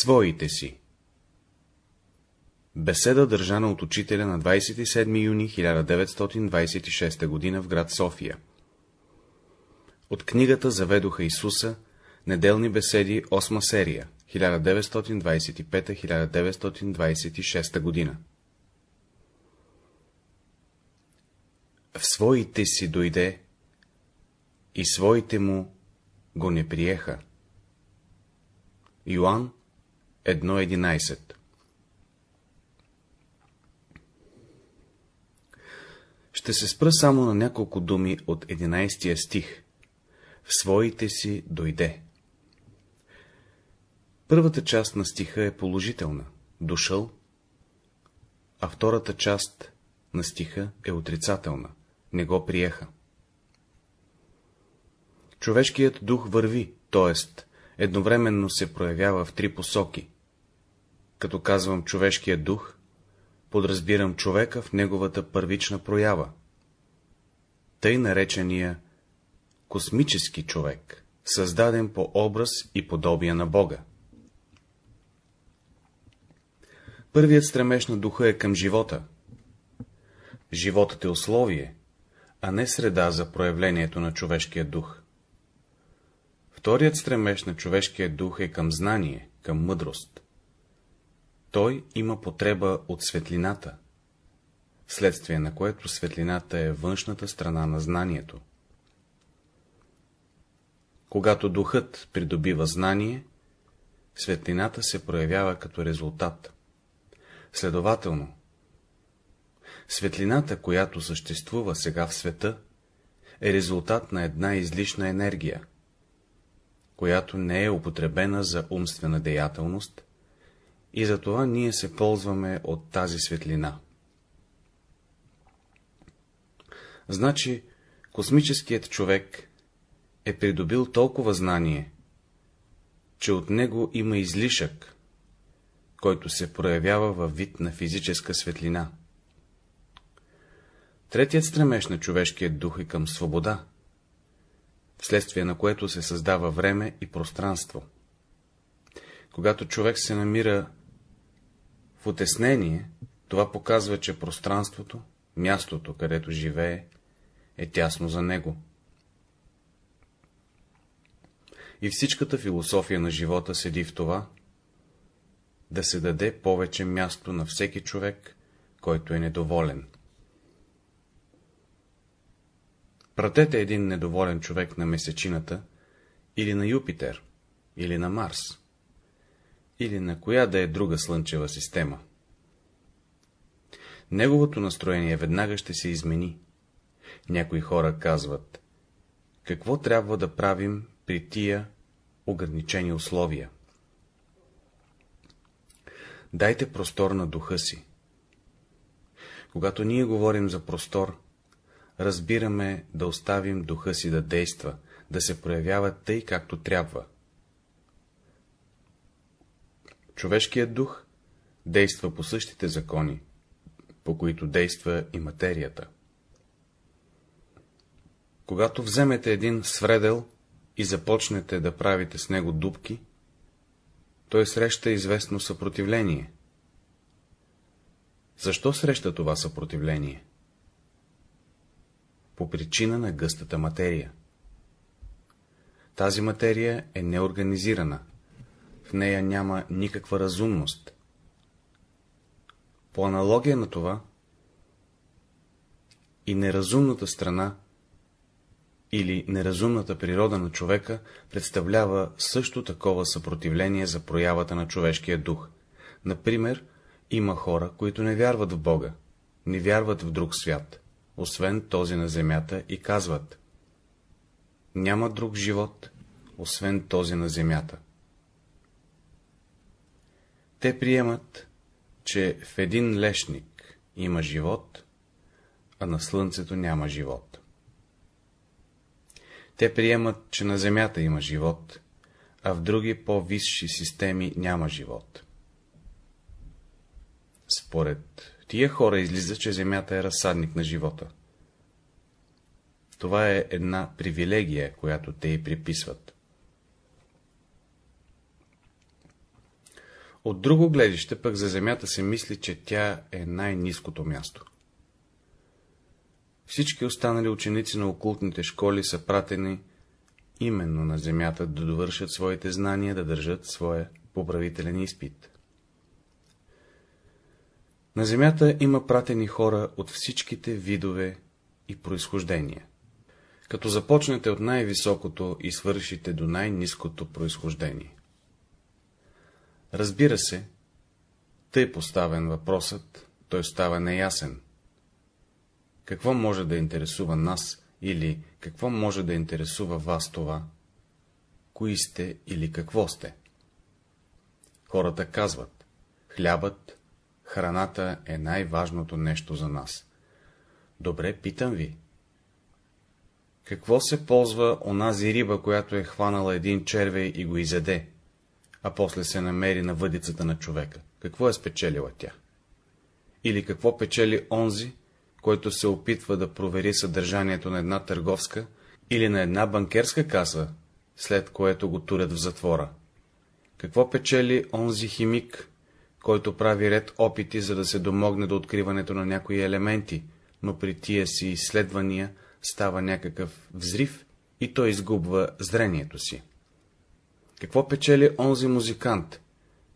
своите си. Беседа държана от учителя на 27 юни 1926 г. в град София. От книгата Заведоха Исуса, неделни беседи, 8 серия, 1925-1926 г. В своите си дойде, и своите му го не приеха. Йоан 1.11 Ще се спра само на няколко думи от 11 стих. В своите си дойде. Първата част на стиха е положителна — дошъл, а втората част на стиха е отрицателна — не го приеха. Човешкият дух върви, т.е. едновременно се проявява в три посоки. Като казвам човешкият дух, подразбирам човека в неговата първична проява. Тъй наречения космически човек, създаден по образ и подобие на Бога. Първият стремеж на духа е към живота. Животът е условие, а не среда за проявлението на човешкия дух. Вторият стремеж на човешкия дух е към знание, към мъдрост. Той има потреба от светлината, вследствие на което светлината е външната страна на знанието. Когато духът придобива знание, светлината се проявява като резултат. Следователно, светлината, която съществува сега в света, е резултат на една излишна енергия, която не е употребена за умствена деятелност, и затова ние се ползваме от тази светлина. Значи, космическият човек е придобил толкова знание, че от него има излишък, който се проявява във вид на физическа светлина. Третият стремеж на човешкия дух е към свобода, вследствие на което се създава време и пространство. Когато човек се намира в отеснение, това показва, че пространството, мястото, където живее, е тясно за него. И всичката философия на живота седи в това, да се даде повече място на всеки човек, който е недоволен. Пратете един недоволен човек на месечината, или на Юпитер, или на Марс, или на коя да е друга слънчева система. Неговото настроение веднага ще се измени. Някои хора казват, какво трябва да правим при тия ограничени условия? Дайте простор на духа си. Когато ние говорим за простор, разбираме да оставим духа си да действа, да се проявява тъй, както трябва. Човешкият дух действа по същите закони, по които действа и материята. Когато вземете един свредел и започнете да правите с него дубки, той среща известно съпротивление. Защо среща това съпротивление? По причина на гъстата материя. Тази материя е неорганизирана, нея няма никаква разумност. По аналогия на това, и неразумната страна или неразумната природа на човека представлява също такова съпротивление за проявата на човешкия дух. Например, има хора, които не вярват в Бога, не вярват в друг свят, освен този на земята и казват Няма друг живот, освен този на земята. Те приемат, че в един лешник има живот, а на слънцето няма живот. Те приемат, че на Земята има живот, а в други по-висши системи няма живот. Според тия хора излиза, че Земята е разсадник на живота. Това е една привилегия, която те й приписват. От друго гледище пък за земята се мисли, че тя е най-низкото място. Всички останали ученици на окултните школи са пратени именно на земята да довършат своите знания, да държат своя поправителен изпит. На земята има пратени хора от всичките видове и произхождения. Като започнете от най-високото и свършите до най-низкото произхождение. Разбира се, тъй поставен въпросът, той става неясен. Какво може да интересува нас или какво може да интересува вас това? Кои сте или какво сте? Хората казват, хлябът, храната е най-важното нещо за нас. Добре, питам ви. Какво се ползва онази риба, която е хванала един червей и го изеде, а после се намери на въдицата на човека? Какво е спечелила тя? Или какво печели онзи, който се опитва да провери съдържанието на една търговска или на една банкерска каса, след което го турят в затвора? Какво печели онзи химик, който прави ред опити, за да се домогне до откриването на някои елементи, но при тия си изследвания става някакъв взрив и той изгубва зрението си. Какво печели онзи музикант,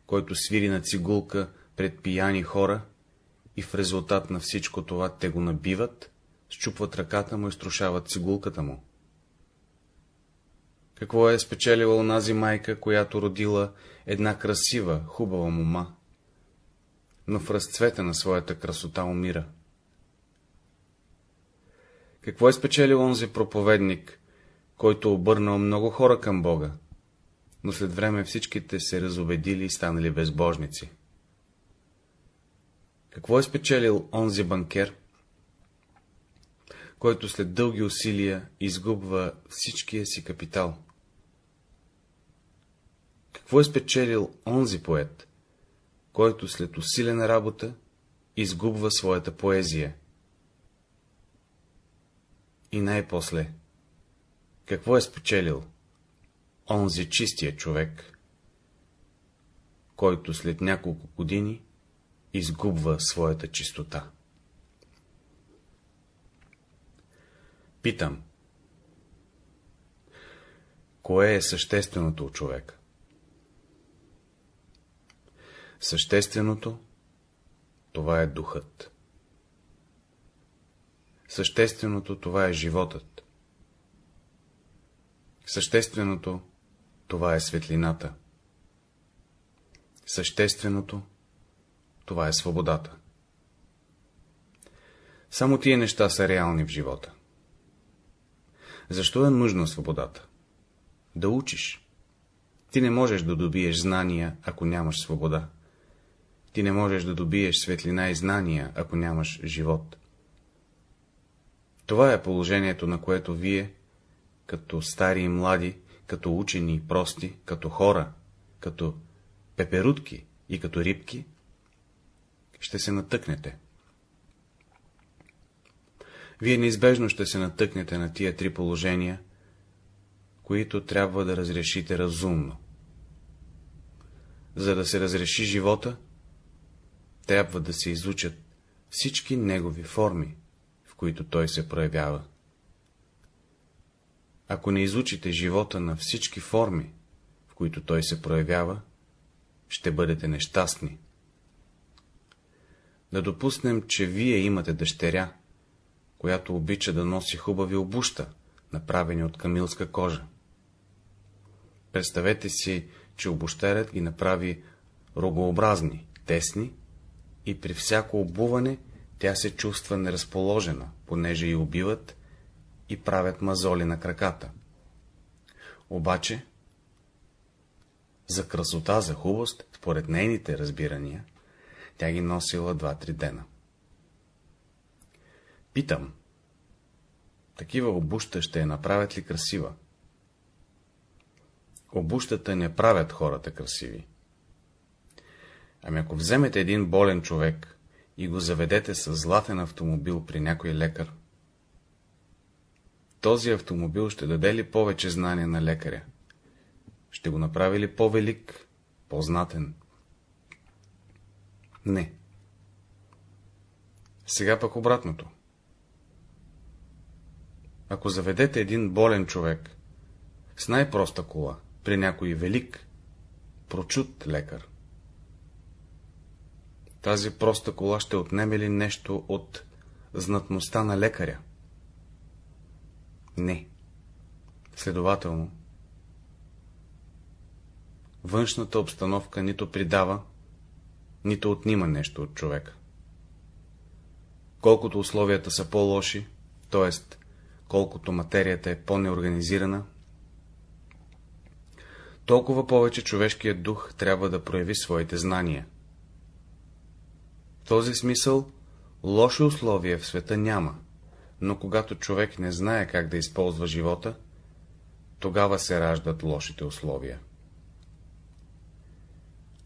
който свири на цигулка пред пияни хора и в резултат на всичко това те го набиват, щупват ръката му и струшават цигулката му? Какво е спечелила онази майка, която родила една красива, хубава мома, но в разцвета на своята красота умира? Какво е спечелил онзи проповедник, който обърнал много хора към Бога, но след време всичките се разобедили и станали безбожници? Какво е спечелил онзи банкер, който след дълги усилия изгубва всичкия си капитал? Какво е спечелил онзи поет, който след усилена работа изгубва своята поезия? И най-после, какво е спечелил онзи чистия човек, който след няколко години изгубва своята чистота? Питам, кое е същественото у човека? Същественото, това е духът. Същественото това е животът. Същественото това е светлината. Същественото това е свободата. Само тия неща са реални в живота. Защо е нужна свободата? Да учиш. Ти не можеш да добиеш знания, ако нямаш свобода. Ти не можеш да добиеш светлина и знания, ако нямаш живот. Това е положението, на което вие, като стари и млади, като учени и прости, като хора, като пеперутки и като рибки, ще се натъкнете. Вие неизбежно ще се натъкнете на тия три положения, които трябва да разрешите разумно. За да се разреши живота, трябва да се изучат всички негови форми, които той се проявява. Ако не изучите живота на всички форми, в които той се проявява, ще бъдете нещастни. Да допуснем, че вие имате дъщеря, която обича да носи хубави обуща, направени от камилска кожа. Представете си, че обущарят ги направи рогообразни, тесни и при всяко обуване тя се чувства неразположена, понеже и убиват и правят мазоли на краката. Обаче, за красота, за хубост, според нейните разбирания, тя ги носила два-три дена. Питам, такива обуща ще я направят ли красива? Обущата не правят хората красиви. Ами ако вземете един болен човек и го заведете с златен автомобил при някой лекар, този автомобил ще даде ли повече знания на лекаря? Ще го направи ли по-велик, по-знатен? Не. Сега пък обратното. Ако заведете един болен човек с най-проста кола при някой велик, прочут лекар, тази проста кола ще отнеме ли нещо от знатността на лекаря? Не. Следователно, външната обстановка нито придава, нито отнима нещо от човека. Колкото условията са по-лоши, т.е. колкото материята е по-неорганизирана, толкова повече човешкият дух трябва да прояви своите знания. В този смисъл лоши условия в света няма, но когато човек не знае как да използва живота, тогава се раждат лошите условия.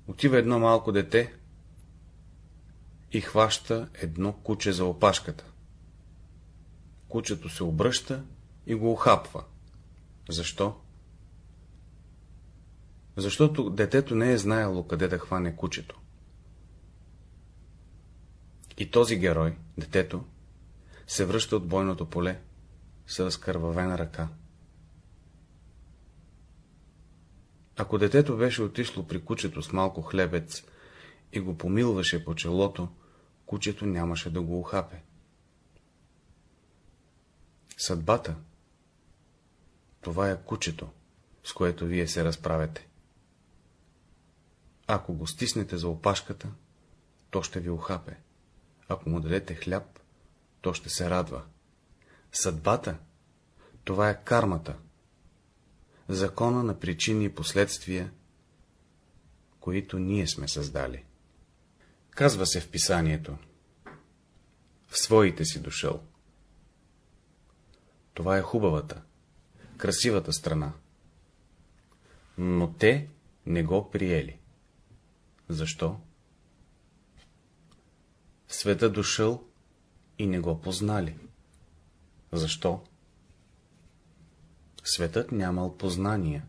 Отива едно малко дете и хваща едно куче за опашката. Кучето се обръща и го охапва. Защо? Защото детето не е знаело къде да хване кучето. И този герой, детето, се връща от бойното поле с разкървавена ръка. Ако детето беше отишло при кучето с малко хлебец и го помилваше по челото, кучето нямаше да го ухапе. Съдбата — това е кучето, с което вие се разправяте. Ако го стиснете за опашката, то ще ви ухапе. Ако му дадете хляб, то ще се радва. Съдбата — това е кармата, закона на причини и последствия, които ние сме създали. Казва се в писанието. В своите си дошъл. Това е хубавата, красивата страна. Но те не го приели. Защо? В света дошъл и не го познали. Защо? Светът нямал познания.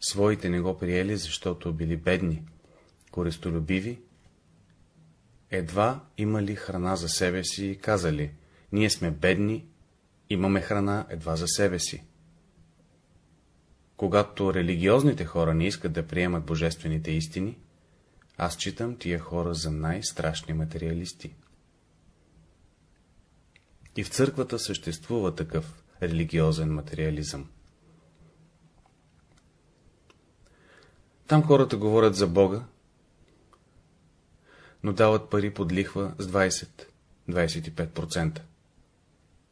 Своите не го приели, защото били бедни, користолюбиви, едва имали храна за себе си и казали, ние сме бедни, имаме храна едва за себе си. Когато религиозните хора не искат да приемат божествените истини, аз читам тия хора за най-страшни материалисти. И в църквата съществува такъв религиозен материализъм. Там хората говорят за Бога, но дават пари под лихва с 20-25%.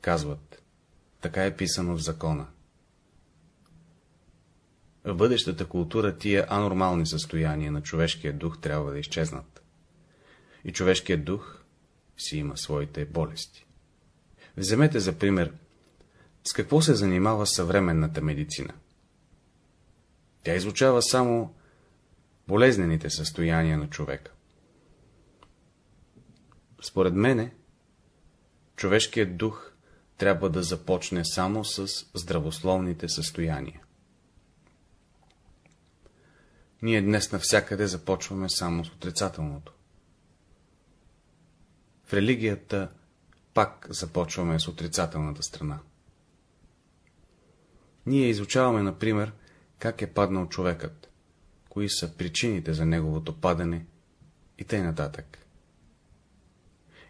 Казват, така е писано в закона. В бъдещата култура тия анормални състояния на човешкия дух трябва да изчезнат. И човешкият дух си има своите болести. Вземете за пример, с какво се занимава съвременната медицина. Тя изучава само болезнените състояния на човека. Според мене, човешкият дух трябва да започне само с здравословните състояния. Ние днес навсякъде започваме само с отрицателното. В религията пак започваме с отрицателната страна. Ние изучаваме, например, как е паднал човекът, кои са причините за неговото падане и т.н. нататък.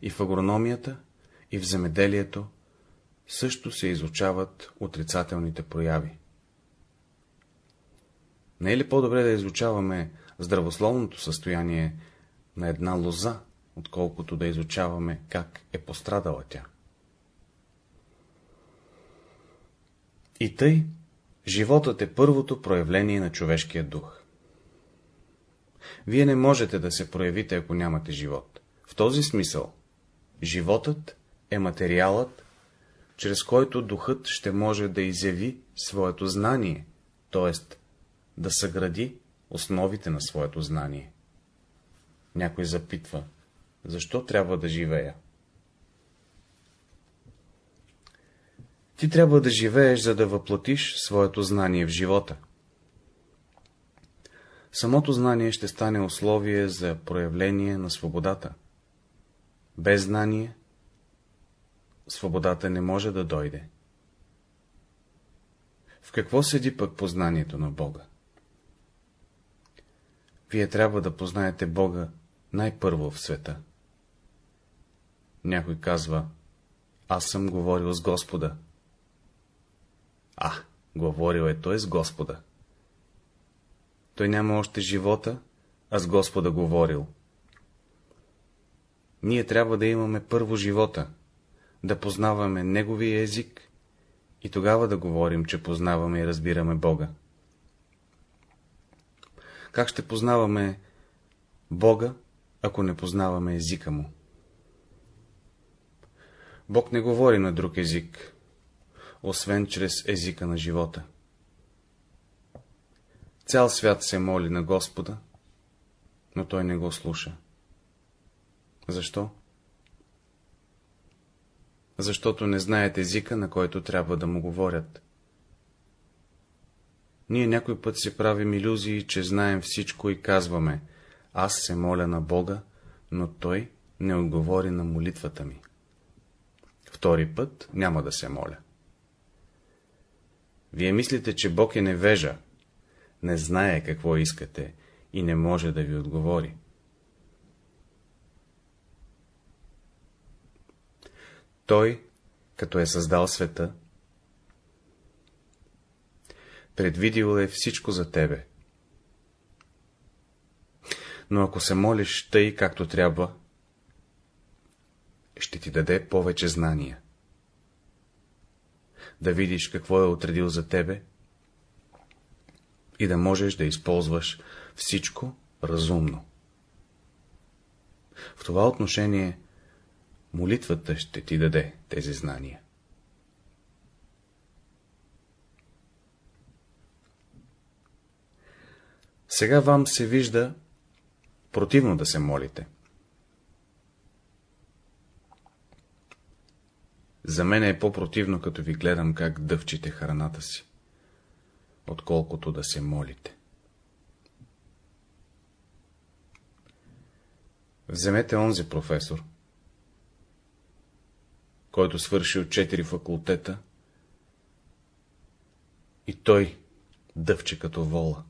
И в агрономията, и в земеделието също се изучават отрицателните прояви. Не е ли по-добре да изучаваме здравословното състояние на една лоза, отколкото да изучаваме как е пострадала тя? И тъй, животът е първото проявление на човешкия дух. Вие не можете да се проявите, ако нямате живот. В този смисъл, животът е материалът, чрез който духът ще може да изяви своето знание, т.е. да съгради основите на своето знание. Някой запитва, защо трябва да живея? Ти трябва да живееш, за да въплатиш своето знание в живота. Самото знание ще стане условие за проявление на свободата. Без знание свободата не може да дойде. В какво седи пък познанието на Бога? Вие трябва да познаете Бога най-първо в света. Някой казва, аз съм говорил с Господа. А, говорил е той с Господа. Той няма още живота, а с Господа говорил. Ние трябва да имаме първо живота, да познаваме Неговия език и тогава да говорим, че познаваме и разбираме Бога. Как ще познаваме Бога, ако не познаваме езика Му? Бог не говори на друг език, освен чрез езика на живота. Цял свят се моли на Господа, но той не го слуша. Защо? Защото не знаят езика, на който трябва да му говорят. Ние някой път си правим иллюзии, че знаем всичко и казваме, аз се моля на Бога, но Той не отговори на молитвата ми. Втори път няма да се моля. Вие мислите, че Бог е невежа, не знае какво искате и не може да ви отговори. Той, като е създал света, предвидил е всичко за тебе. Но ако се молиш тъй, както трябва, ще ти даде повече знания. Да видиш какво е отредил за тебе и да можеш да използваш всичко разумно. В това отношение молитвата ще ти даде тези знания. Сега вам се вижда противно да се молите. За мен е по-противно, като ви гледам как дъвчите храната си, отколкото да се молите. Вземете онзи професор, който свърши от четири факултета, и той дъвче като вола.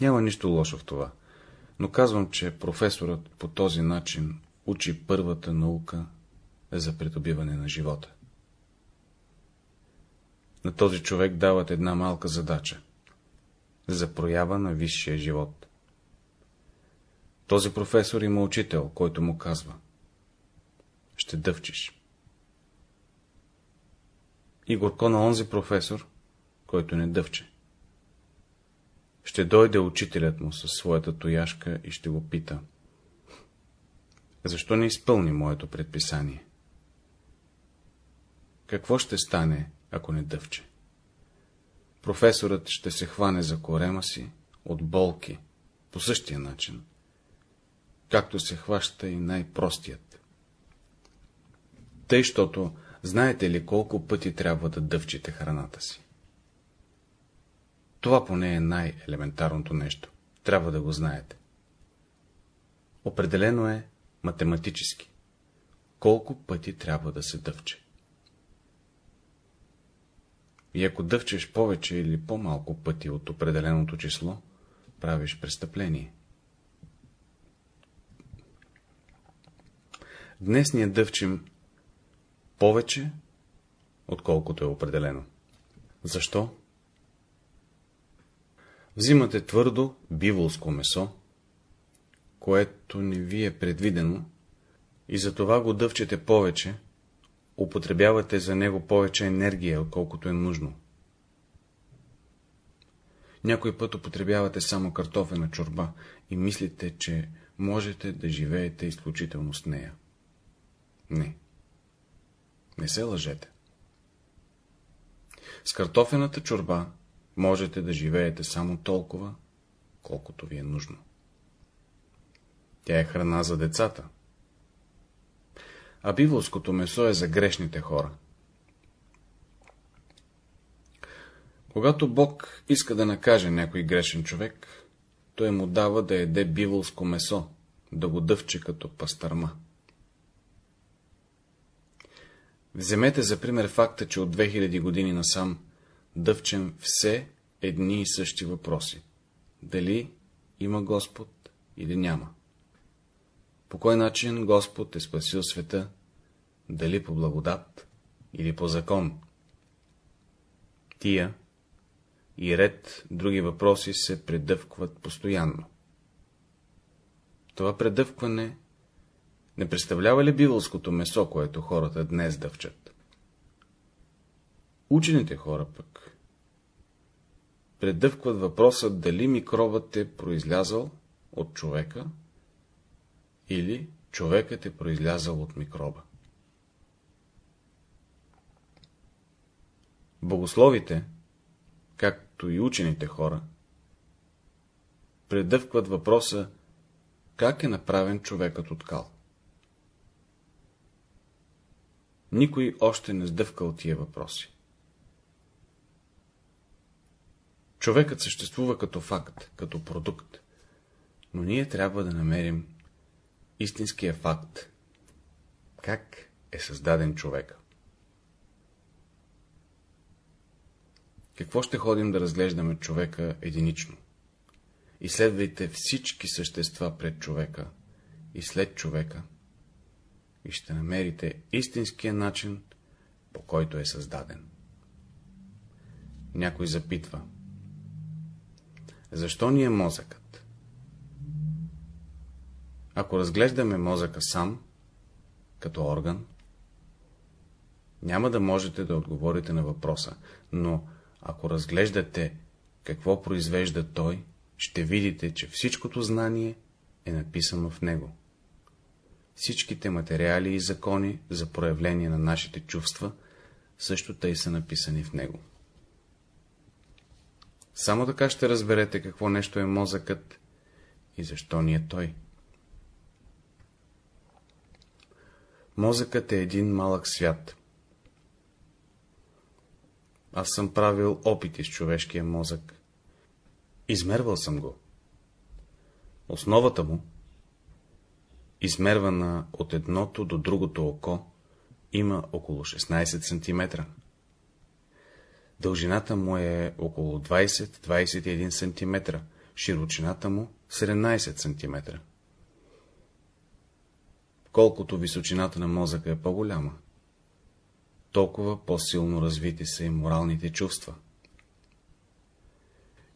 Няма нищо лошо в това, но казвам, че професорът по този начин учи първата наука за придобиване на живота. На този човек дават една малка задача — за проява на висшия живот. Този професор има учител, който му казва — ще дъвчиш. И горко на онзи професор, който не дъвче. Ще дойде учителят му със своята тояшка и ще го пита — защо не изпълни моето предписание? Какво ще стане, ако не дъвче? Професорът ще се хване за корема си от болки по същия начин, както се хваща и най-простият. Тъй, щото знаете ли колко пъти трябва да дъвчите храната си? Това поне е най-елементарното нещо. Трябва да го знаете. Определено е математически. Колко пъти трябва да се дъвче? И ако дъвчеш повече или по-малко пъти от определеното число, правиш престъпление. Днес ние дъвчим повече, отколкото е определено. Защо? Взимате твърдо биволско месо, което не ви е предвидено, и за това го дъвчете повече, употребявате за него повече енергия, отколкото е нужно. Някой път употребявате само картофена чорба и мислите, че можете да живеете изключително с нея. Не. Не се лъжете. С картофената чорба можете да живеете само толкова, колкото ви е нужно. Тя е храна за децата. А биволското месо е за грешните хора. Когато Бог иска да накаже някой грешен човек, той му дава да еде биволско месо, да го дъвче като пастърма. Вземете за пример факта, че от 2000 години насам дъвчем все едни и същи въпроси. Дали има Господ или няма? По кой начин Господ е спасил света? Дали по благодат или по закон? Тия и ред други въпроси се предъвкват постоянно. Това предъвкване не представлява ли биволското месо, което хората днес дъвчат? Учените хора пък предъвкват въпроса дали микробът е произлязал от човека или човекът е произлязал от микроба. Богословите, както и учените хора, предъвкват въпроса, как е направен човекът от кал. Никой още не сдъвкал тия въпроси. Човекът съществува като факт, като продукт, но ние трябва да намерим истинския факт. Как е създаден човек? Какво ще ходим да разглеждаме човека единично? Изследвайте всички същества пред човека и след човека и ще намерите истинския начин, по който е създаден. Някой запитва. Защо ни е мозъкът? Ако разглеждаме мозъка сам, като орган, няма да можете да отговорите на въпроса, но ако разглеждате какво произвежда той, ще видите, че всичкото знание е написано в него. Всичките материали и закони за проявление на нашите чувства също тъй са написани в него. Само така ще разберете какво нещо е мозъкът и защо ни е той. Мозъкът е един малък свят. Аз съм правил опити с човешкия мозък. Измервал съм го. Основата му, измервана от едното до другото око, има около 16 см. Дължината му е около 20-21 см, широчината му 17 см. Колкото височината на мозъка е по-голяма, толкова по-силно развити са и моралните чувства.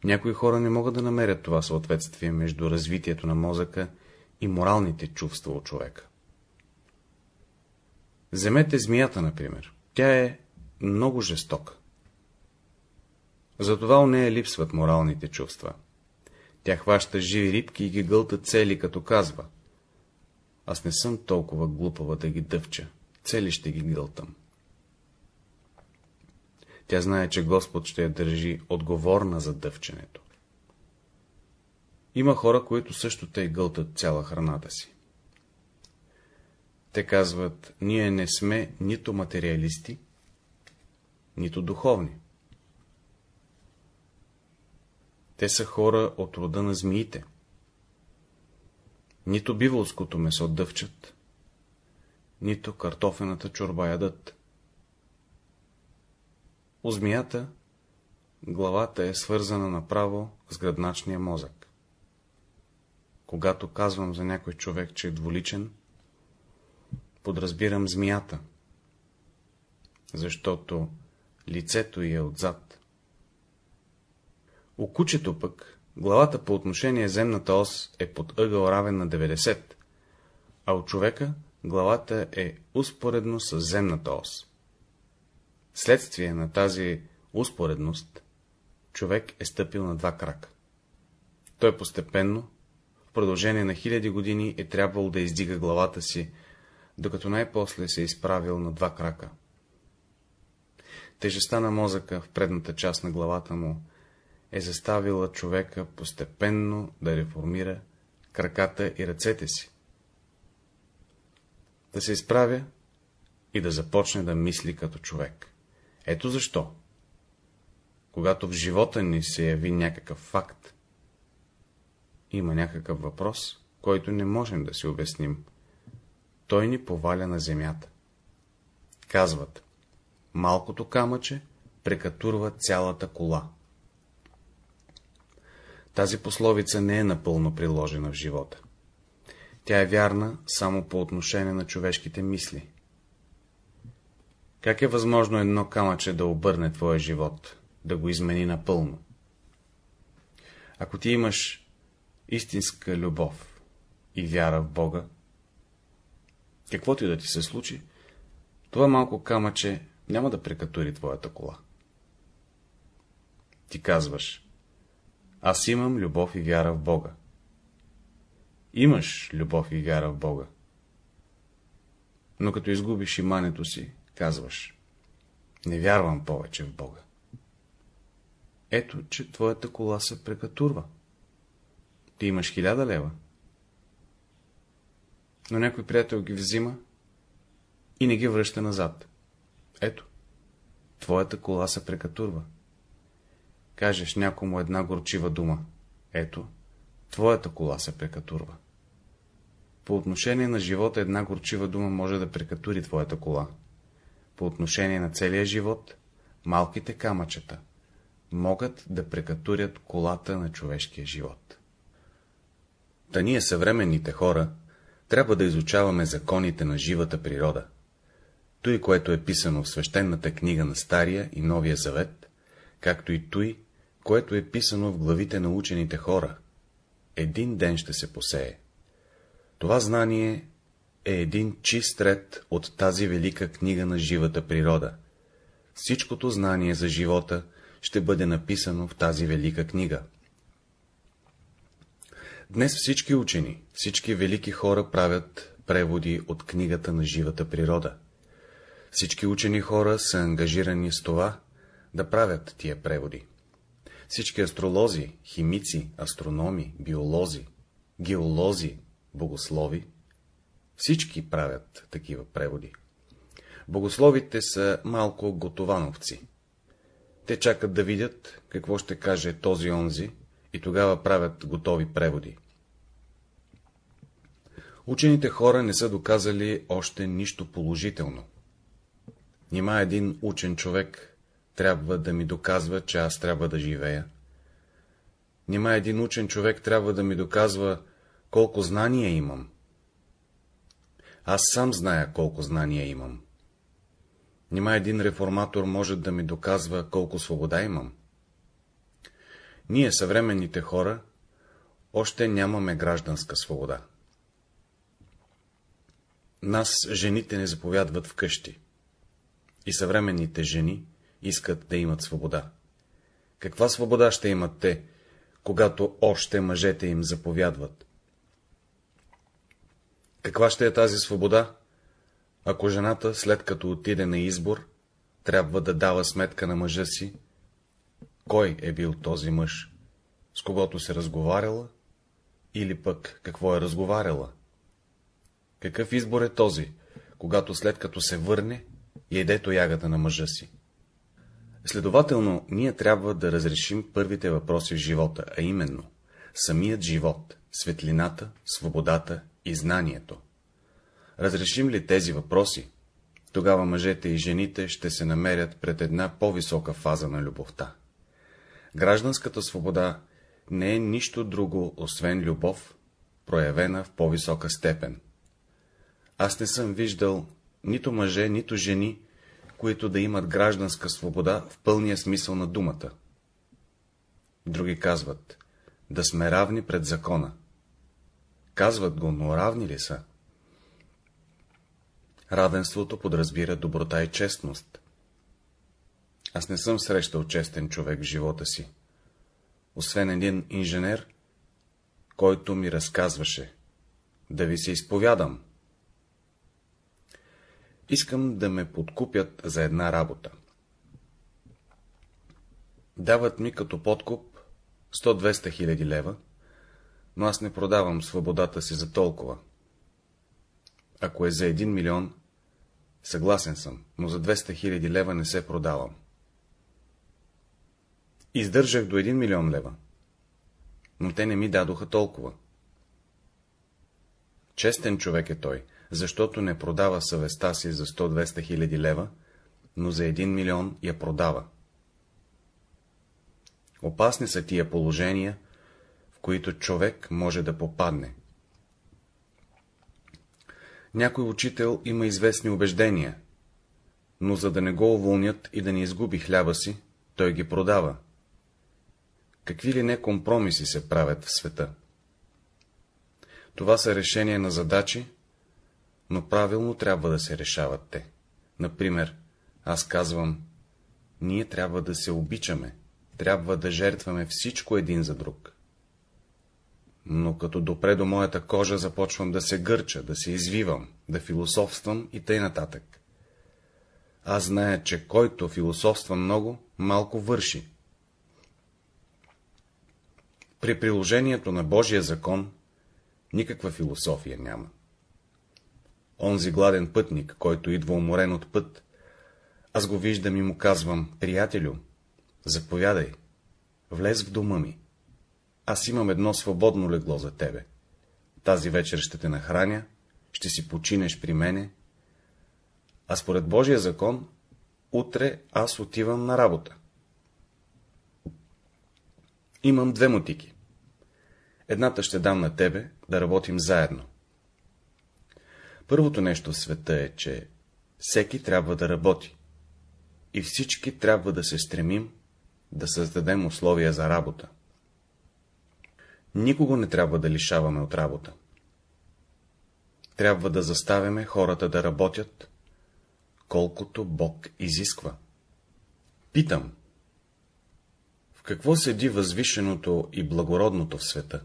Някои хора не могат да намерят това съответствие между развитието на мозъка и моралните чувства от човека. Вземете змията, например. Тя е много жестока. Затова у нея липсват моралните чувства. Тя хваща живи рибки и ги гълта цели, като казва. Аз не съм толкова глупава да ги дъвча, цели ще ги гълтам. Тя знае, че Господ ще я държи отговорна за дъвченето. Има хора, които също те гълтат цяла храната си. Те казват, ние не сме нито материалисти, нито духовни. Те са хора от рода на змиите. Нито биволското месо дъвчат, нито картофената чорба ядат. У змията главата е свързана направо с гръбначния мозък. Когато казвам за някой човек, че е дволичен, подразбирам змията, защото лицето й е отзад. У кучето пък главата по отношение земната ос е под ъгъл равен на 90, а у човека главата е успоредно с земната ос. Следствие на тази успоредност, човек е стъпил на два крака. Той постепенно, в продължение на хиляди години, е трябвало да издига главата си, докато най-после се е изправил на два крака. Тежестта на мозъка в предната част на главата му е заставила човека постепенно да реформира краката и ръцете си. Да се изправя и да започне да мисли като човек. Ето защо. когато в живота ни се яви някакъв факт, има някакъв въпрос, който не можем да си обясним. Той ни поваля на земята. Казват, малкото камъче прекатурва цялата кола. Тази пословица не е напълно приложена в живота. Тя е вярна само по отношение на човешките мисли. Как е възможно едно камъче да обърне твоя живот, да го измени напълно? Ако ти имаш истинска любов и вяра в Бога, каквото и да ти се случи, това малко камъче няма да прекатури твоята кола. Ти казваш, аз имам любов и вяра в Бога. Имаш любов и вяра в Бога. Но като изгубиш имането си, казваш, не вярвам повече в Бога. Ето, че твоята кола се прекатурва. Ти имаш хиляда лева. Но някой приятел ги взима и не ги връща назад. Ето, твоята кола се прекатурва. Кажеш някому една горчива дума. Ето, твоята кола се прекатурва. По отношение на живота една горчива дума може да прекатури твоята кола. По отношение на целия живот, малките камъчета могат да прекатурят колата на човешкия живот. Та ние, съвременните хора, трябва да изучаваме законите на живата природа. Той, което е писано в свещената книга на Стария и Новия Завет, както и той, което е писано в главите на учените хора, един ден ще се посее. Това знание е един чист ред от тази велика книга на живата природа. Всичкото знание за живота ще бъде написано в тази велика книга. Днес всички учени, всички велики хора правят преводи от книгата на живата природа. Всички учени хора са ангажирани с това да правят тия преводи. Всички астролози, химици, астрономи, биолози, геолози, богослови, всички правят такива преводи. Богословите са малко готовановци. Те чакат да видят какво ще каже този онзи и тогава правят готови преводи. Учените хора не са доказали още нищо положително. Нима един учен човек трябва да ми доказва, че аз трябва да живея. Нима един учен човек трябва да ми доказва, колко знания имам. Аз сам зная колко знания имам. Нима един реформатор може да ми доказва колко свобода имам. Ние, съвременните хора, още нямаме гражданска свобода. Нас жените не заповядват вкъщи. И съвременните жени искат да имат свобода. Каква свобода ще имат те, когато още мъжете им заповядват? Каква ще е тази свобода, ако жената, след като отиде на избор, трябва да дава сметка на мъжа си, кой е бил този мъж, с когото се разговаряла, или пък какво е разговаряла? Какъв избор е този, когато след като се върне, яде тоягата на мъжа си? Следователно, ние трябва да разрешим първите въпроси в живота, а именно самият живот, светлината, свободата и знанието. Разрешим ли тези въпроси, тогава мъжете и жените ще се намерят пред една по-висока фаза на любовта. Гражданската свобода не е нищо друго, освен любов, проявена в по-висока степен. Аз не съм виждал нито мъже, нито жени, които да имат гражданска свобода в пълния смисъл на думата. Други казват, да сме равни пред закона. Казват го, но равни ли са? Равенството подразбира доброта и честност. Аз не съм срещал честен човек в живота си, освен един инженер, който ми разказваше, да ви се изповядам. Искам да ме подкупят за една работа. Дават ми като подкуп 100-200 хиляди лева, но аз не продавам свободата си за толкова. Ако е за 1 милион, съгласен съм, но за 200 хиляди лева не се продавам. Издържах до 1 милион лева, но те не ми дадоха толкова. Честен човек е той, защото не продава съвестта си за 100-200 хиляди лева, но за 1 милион я продава. Опасни са тия положения, в които човек може да попадне. Някой учител има известни убеждения, но за да не го уволнят и да не изгуби хляба си, той ги продава. Какви ли не компромиси се правят в света? Това са решения на задачи, но правилно трябва да се решават те. Например, аз казвам, ние трябва да се обичаме, трябва да жертваме всичко един за друг. Но като допре до моята кожа, започвам да се гърча, да се извивам, да философствам и тъй нататък. Аз зная, че който философства много, малко върши. При приложението на Божия закон никаква философия няма. Онзи гладен пътник, който идва уморен от път, аз го виждам и му казвам, приятелю, заповядай, влез в дома ми. Аз имам едно свободно легло за тебе. Тази вечер ще те нахраня, ще си починеш при мене, а според Божия закон, утре аз отивам на работа. Имам две мотики. Едната ще дам на тебе, да работим заедно. Първото нещо в света е, че всеки трябва да работи. И всички трябва да се стремим да създадем условия за работа. Никого не трябва да лишаваме от работа. Трябва да заставяме хората да работят, колкото Бог изисква. Питам, в какво седи възвишеното и благородното в света?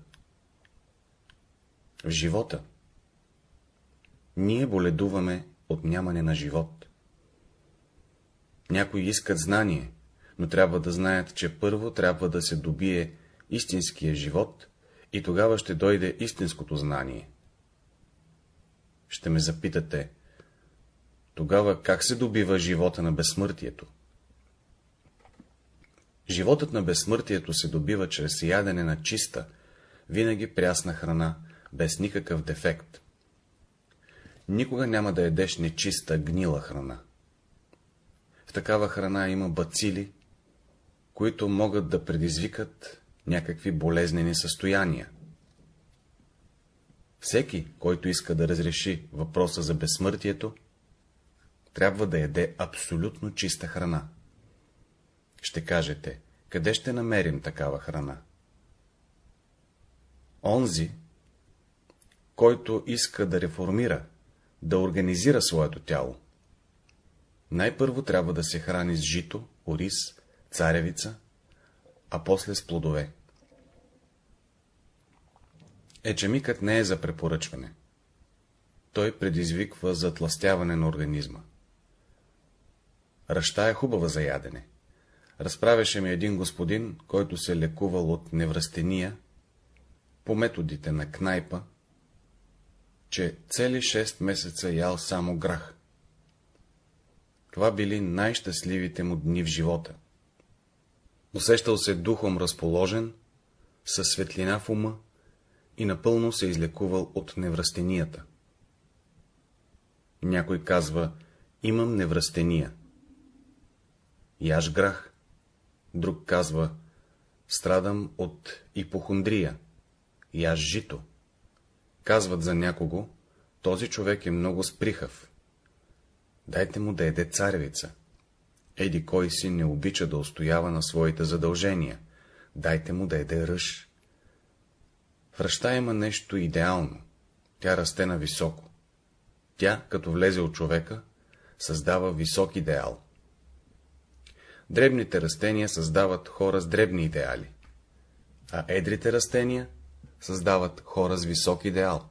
В живота. Ние боледуваме от нямане на живот. Някои искат знание, но трябва да знаят, че първо трябва да се добие истинския живот и тогава ще дойде истинското знание. Ще ме запитате, тогава как се добива живота на безсмъртието? Животът на безсмъртието се добива чрез ядене на чиста, винаги прясна храна, без никакъв дефект. Никога няма да едеш нечиста, гнила храна. В такава храна има бацили, които могат да предизвикат някакви болезнени състояния. Всеки, който иска да разреши въпроса за безсмъртието, трябва да яде абсолютно чиста храна. Ще кажете, къде ще намерим такава храна? Онзи, който иска да реформира, да организира своето тяло, най-първо трябва да се храни с жито, ориз, царевица, а после с плодове. Ечемикът не е за препоръчване. Той предизвиква затластяване на организма. Ръща е хубава за ядене. Разправяше ми един господин, който се лекувал от неврастения, по методите на кнайпа, че цели 6 месеца ял само грах. Това били най-щастливите му дни в живота. Усещал се духом разположен, със светлина в ума и напълно се излекувал от неврастенията. Някой казва, имам неврастения. Яж грах. Друг казва, страдам от ипохондрия. Яж жито. Казват за някого, този човек е много сприхав. Дайте му да еде царевица. Еди кой си не обича да устоява на своите задължения. Дайте му да еде ръж. В ръща има нещо идеално. Тя расте на високо. Тя, като влезе от човека, създава висок идеал. Дребните растения създават хора с дребни идеали, а едрите растения създават хора с висок идеал.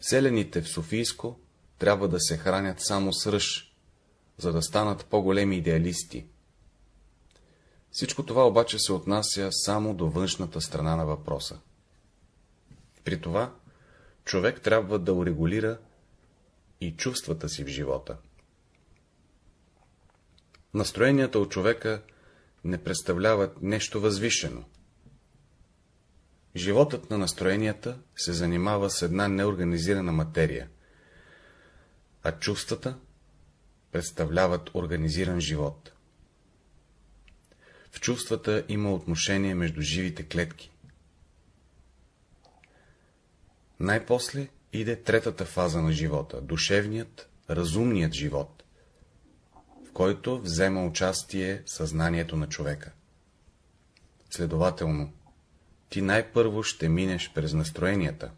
Селените в Софийско трябва да се хранят само с ръж, за да станат по-големи идеалисти. Всичко това обаче се отнася само до външната страна на въпроса. При това човек трябва да урегулира и чувствата си в живота. Настроенията от човека не представляват нещо възвишено. Животът на настроенията се занимава с една неорганизирана материя, а чувствата представляват организиран живот. В чувствата има отношение между живите клетки. Най-после иде третата фаза на живота, душевният, разумният живот, в който взема участие съзнанието на човека. Следователно, ти най-първо ще минеш през настроенията.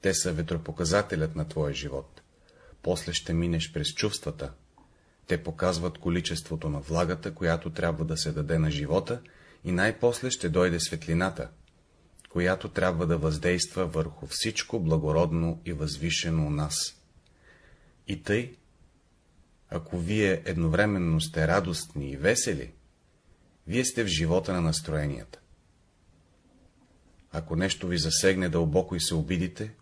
Те са ветропоказателят на твоя живот. После ще минеш през чувствата. Те показват количеството на влагата, която трябва да се даде на живота, и най-после ще дойде светлината, която трябва да въздейства върху всичко благородно и възвишено у нас. И тъй, ако вие едновременно сте радостни и весели, вие сте в живота на настроенията. Ако нещо ви засегне дълбоко и се обидите,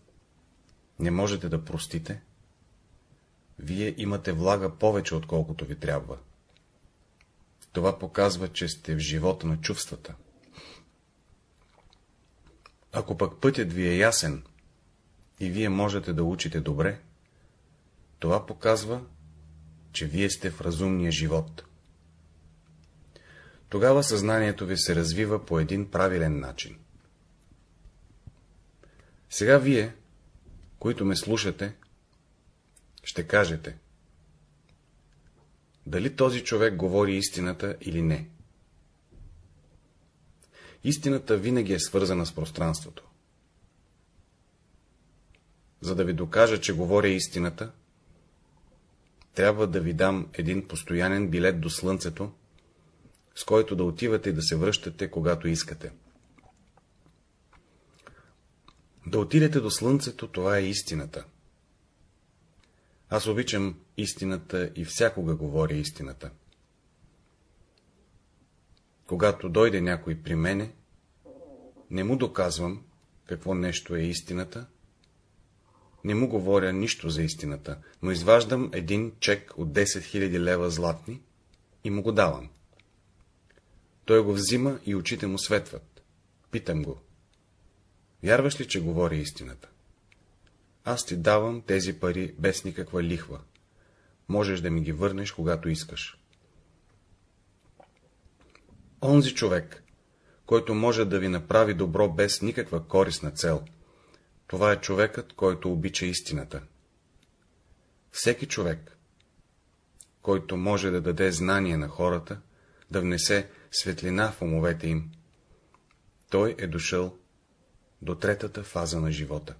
не можете да простите, вие имате влага повече, отколкото ви трябва. Това показва, че сте в живота на чувствата. Ако пък пътят ви е ясен и вие можете да учите добре, това показва, че вие сте в разумния живот. Тогава съзнанието ви се развива по един правилен начин. Сега вие, които ме слушате, ще кажете, дали този човек говори истината или не. Истината винаги е свързана с пространството. За да ви докажа, че говоря истината, трябва да ви дам един постоянен билет до слънцето, с който да отивате и да се връщате, когато искате. Да отидете до слънцето, това е истината. Аз обичам истината и всякога говоря истината. Когато дойде някой при мене, не му доказвам какво нещо е истината, не му говоря нищо за истината, но изваждам един чек от 10 000 лева златни и му го давам. Той го взима и очите му светват. Питам го. Вярваш ли, че говори истината? Аз ти давам тези пари без никаква лихва. Можеш да ми ги върнеш, когато искаш. Онзи човек, който може да ви направи добро без никаква корисна цел, това е човекът, който обича истината. Всеки човек, който може да даде знание на хората, да внесе светлина в умовете им, той е дошъл до третата фаза на живота.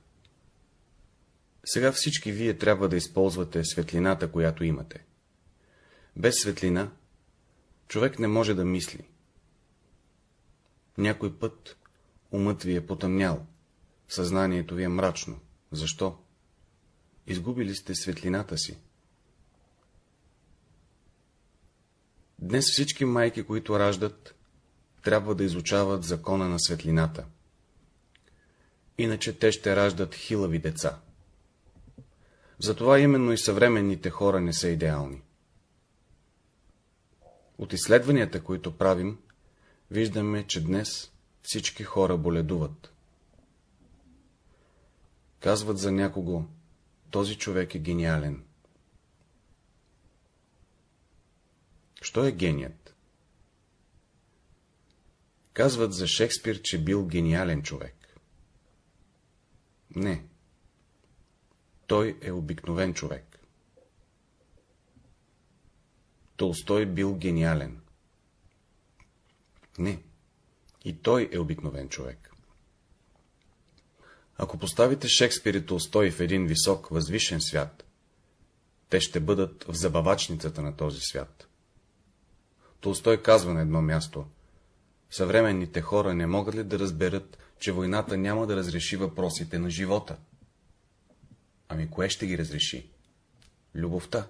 Сега всички вие трябва да използвате светлината, която имате. Без светлина човек не може да мисли. Някой път умът ви е потъмнял, съзнанието ви е мрачно. Защо? Изгубили сте светлината си. Днес всички майки, които раждат, трябва да изучават закона на светлината. Иначе те ще раждат хилави деца. Затова именно и съвременните хора не са идеални. От изследванията, които правим, виждаме, че днес всички хора боледуват. Казват за някого, този човек е гениален. Що е геният? Казват за Шекспир, че бил гениален човек. Не. Той е обикновен човек. Толстой бил гениален. Не. И той е обикновен човек. Ако поставите Шекспир и Толстой в един висок, възвишен свят, те ще бъдат в забавачницата на този свят. Толстой казва на едно място, съвременните хора не могат ли да разберат, че войната няма да разреши въпросите на живота? Ами кое ще ги разреши? Любовта.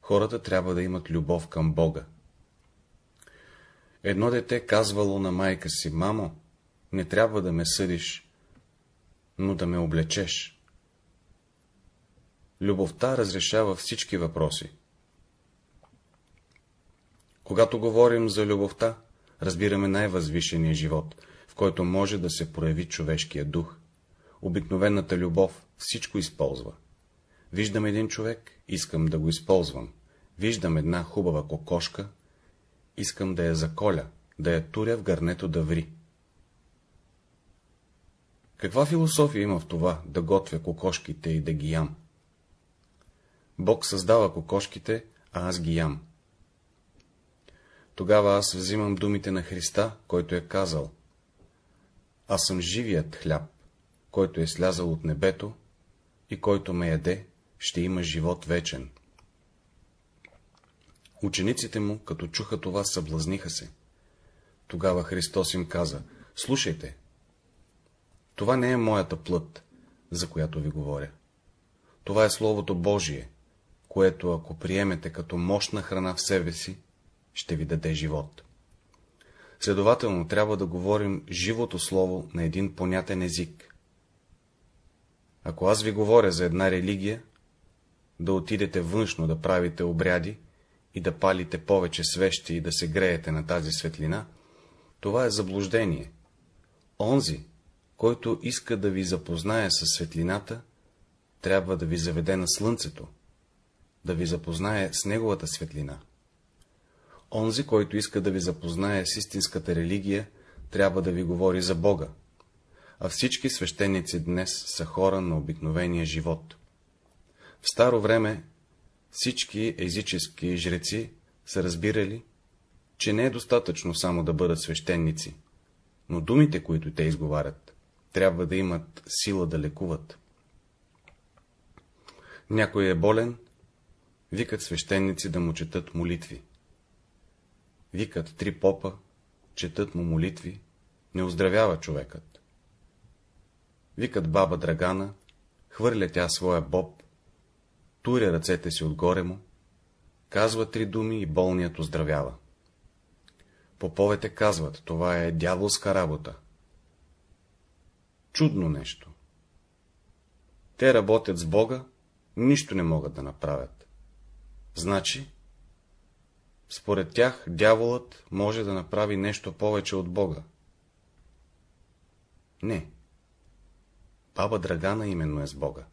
Хората трябва да имат любов към Бога. Едно дете казвало на майка си, мамо, не трябва да ме съдиш, но да ме облечеш. Любовта разрешава всички въпроси. Когато говорим за любовта, разбираме най-възвишения живот, който може да се прояви човешкия дух. Обикновената любов всичко използва. Виждам един човек, искам да го използвам. Виждам една хубава кокошка, искам да я заколя, да я туря в гърнето да ври. Каква философия има в това, да готвя кокошките и да ги ям? Бог създава кокошките, а аз ги ям. Тогава аз взимам думите на Христа, който е казал. Аз съм живият хляб, който е слязал от небето и който ме яде, ще има живот вечен. Учениците му, като чуха това, съблазниха се. Тогава Христос им каза, слушайте, това не е моята плът, за която ви говоря. Това е Словото Божие, което, ако приемете като мощна храна в себе си, ще ви даде живот. Следователно, трябва да говорим живото слово на един понятен език. Ако аз ви говоря за една религия, да отидете външно да правите обряди и да палите повече свещи и да се греете на тази светлина, това е заблуждение. Онзи, който иска да ви запознае с светлината, трябва да ви заведе на слънцето, да ви запознае с неговата светлина. Онзи, който иска да ви запознае с истинската религия, трябва да ви говори за Бога, а всички свещеници днес са хора на обикновения живот. В старо време всички езически жреци са разбирали, че не е достатъчно само да бъдат свещеници, но думите, които те изговарят, трябва да имат сила да лекуват. Някой е болен, викат свещеници да му четат молитви. Викат три попа, четат му молитви, не оздравява човекът. Викат баба Драгана, хвърля тя своя боб, туря ръцете си отгоре му, казва три думи и болният оздравява. Поповете казват, това е дяволска работа. Чудно нещо. Те работят с Бога, нищо не могат да направят. Значи, според тях, дяволът може да направи нещо повече от Бога. Не. Баба Драгана именно е с Бога.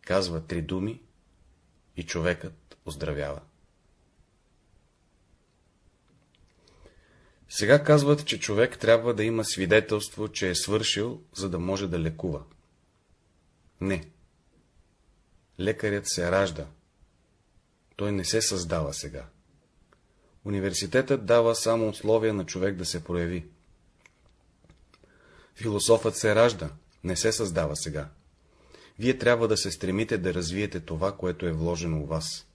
Казва три думи и човекът оздравява. Сега казват, че човек трябва да има свидетелство, че е свършил, за да може да лекува. Не. Лекарят се ражда. Той не се създава сега. Университетът дава само условия на човек да се прояви. Философът се ражда, не се създава сега. Вие трябва да се стремите да развиете това, което е вложено у вас.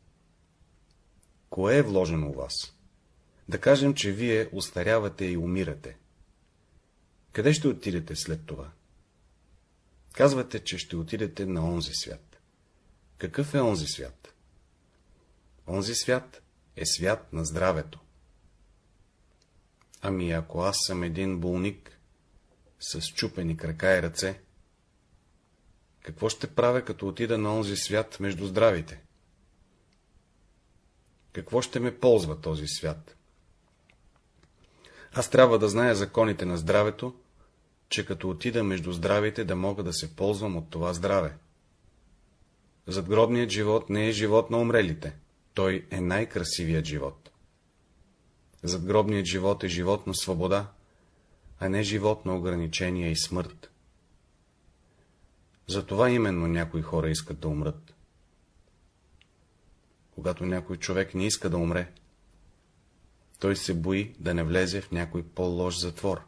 Кое е вложено у вас? Да кажем, че вие устарявате и умирате. Къде ще отидете след това? Казвате, че ще отидете на онзи свят. Какъв е онзи свят? Онзи свят е свят на здравето. Ами ако аз съм един болник с чупени крака и ръце, какво ще правя, като отида на онзи свят между здравите? Какво ще ме ползва този свят? Аз трябва да зная законите на здравето, че като отида между здравите да мога да се ползвам от това здраве. Задгробният живот не е живот на умрелите, той е най-красивият живот. Задгробният живот е живот на свобода, а не живот на ограничения и смърт. Затова именно някои хора искат да умрат. Когато някой човек не иска да умре, той се бои да не влезе в някой по-лош затвор.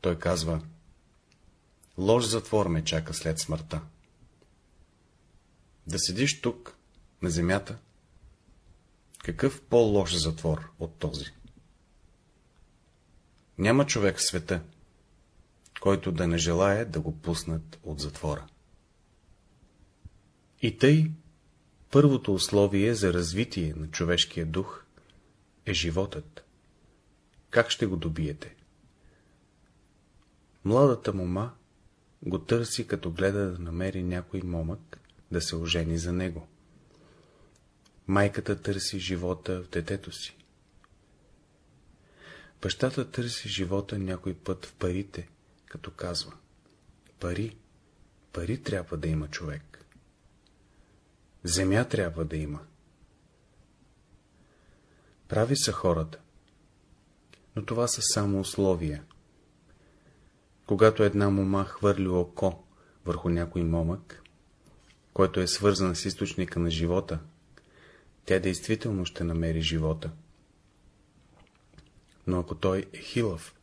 Той казва, лош затвор ме чака след смъртта. Да седиш тук, на земята, какъв по-лош затвор от този? Няма човек в света, който да не желая да го пуснат от затвора. И тъй, първото условие за развитие на човешкия дух е животът. Как ще го добиете? Младата мома го търси, като гледа да намери някой момък да се ожени за него. Майката търси живота в детето си. Бащата търси живота някой път в парите, като казва. Пари, пари трябва да има човек. Земя трябва да има. Прави са хората. Но това са само условия. Когато една мома хвърли око върху някой момък, който е свързан с източника на живота, тя действително ще намери живота. Но ако той е хилав,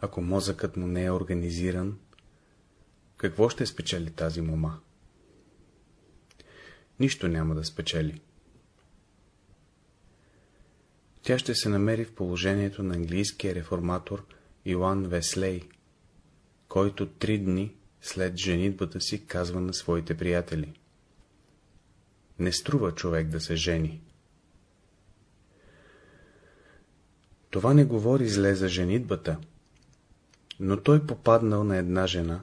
ако мозъкът му не е организиран, какво ще спечели тази мома? Нищо няма да спечели. Тя ще се намери в положението на английския реформатор Йоан Веслей, който три дни след женитбата си казва на своите приятели. Не струва човек да се жени. Това не говори зле за женитбата, но той попаднал на една жена,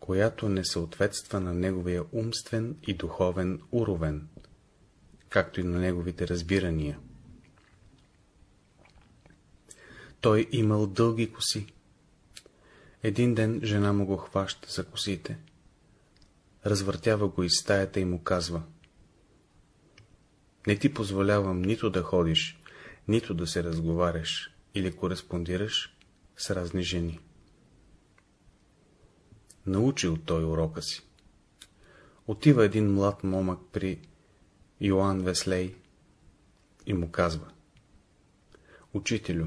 която не съответства на неговия умствен и духовен уровен, както и на неговите разбирания. Той имал дълги коси. Един ден жена му го хваща за косите, развъртява го из стаята и му казва Не ти позволявам нито да ходиш, нито да се разговаряш или кореспондираш с разни жени. Научил той урока си. Отива един млад момък при Йоан Веслей и му казва Учителю,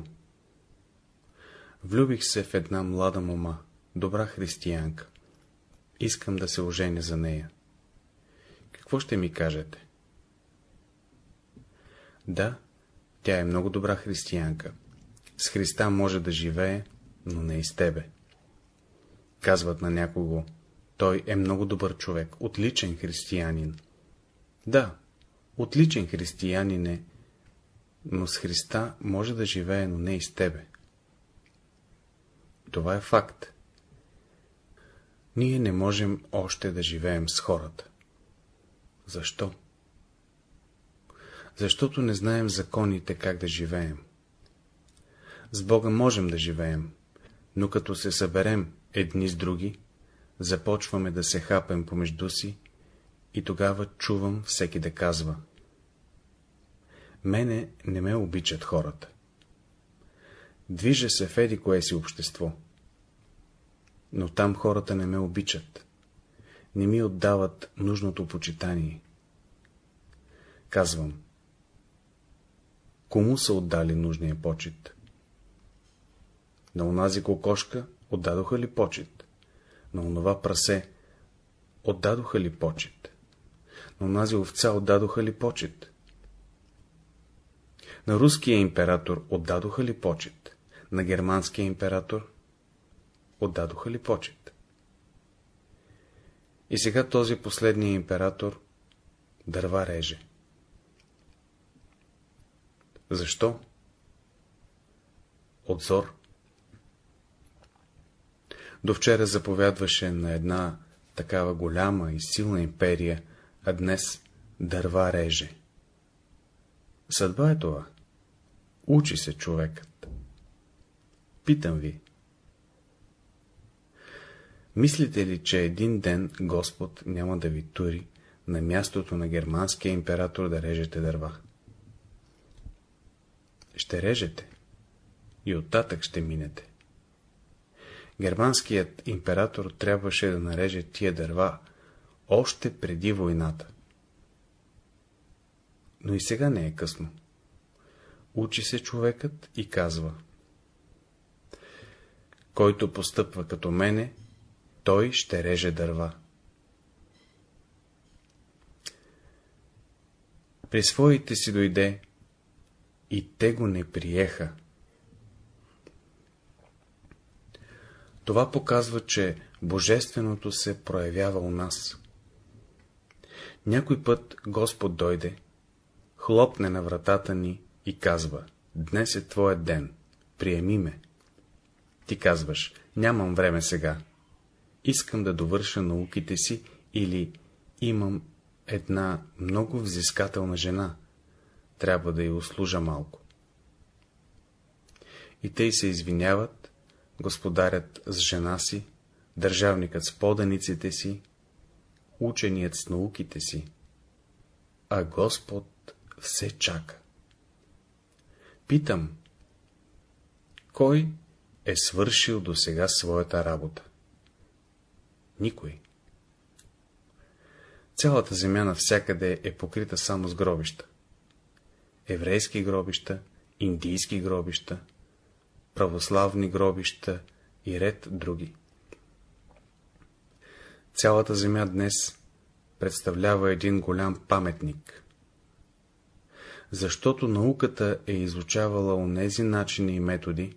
влюбих се в една млада мома, добра християнка. Искам да се оженя за нея. Какво ще ми кажете? Да, тя е много добра християнка. С Христа може да живее, но не и с тебе. Казват на някого, той е много добър човек, отличен християнин. Да, отличен християнин е, но с Христа може да живее, но не и с тебе. Това е факт. Ние не можем още да живеем с хората. Защо? Защото не знаем законите как да живеем. С Бога можем да живеем, но като се съберем едни с други, започваме да се хапем помежду си и тогава чувам всеки да казва. Мене не ме обичат хората. Движа се в еди кое си общество. Но там хората не ме обичат. Не ми отдават нужното почитание. Казвам. Кому са отдали нужния почет? На онази кокошка отдадоха ли почет? На онова прасе отдадоха ли почет? На онази овца отдадоха ли почет? На руския император отдадоха ли почет? На германския император отдадоха ли почет? И сега този последния император дърва реже. Защо? Отзор. До вчера заповядваше на една такава голяма и силна империя, а днес дърва реже. Съдба е това. Учи се човекът. Питам ви. Мислите ли, че един ден Господ няма да ви тури на мястото на германския император да режете дърва? Ще режете и оттатък ще минете. Германският император трябваше да нареже тия дърва още преди войната. Но и сега не е късно. Учи се човекът и казва. Който постъпва като мене, той ще реже дърва. При своите си дойде и те го не приеха. Това показва, че Божественото се проявява у нас. Някой път Господ дойде, хлопне на вратата ни и казва, днес е твоя ден, приеми ме. Ти казваш, нямам време сега, искам да довърша науките си или имам една много взискателна жена, трябва да й услужа малко. И тъй се извиняват, господарят с жена си, държавникът с поданиците си, ученият с науките си, а Господ все чака. Питам, кой е свършил до сега своята работа? Никой. Цялата земя навсякъде е покрита само с гробища. Еврейски гробища, индийски гробища, православни гробища и ред други. Цялата земя днес представлява един голям паметник. Защото науката е изучавала онези начини и методи,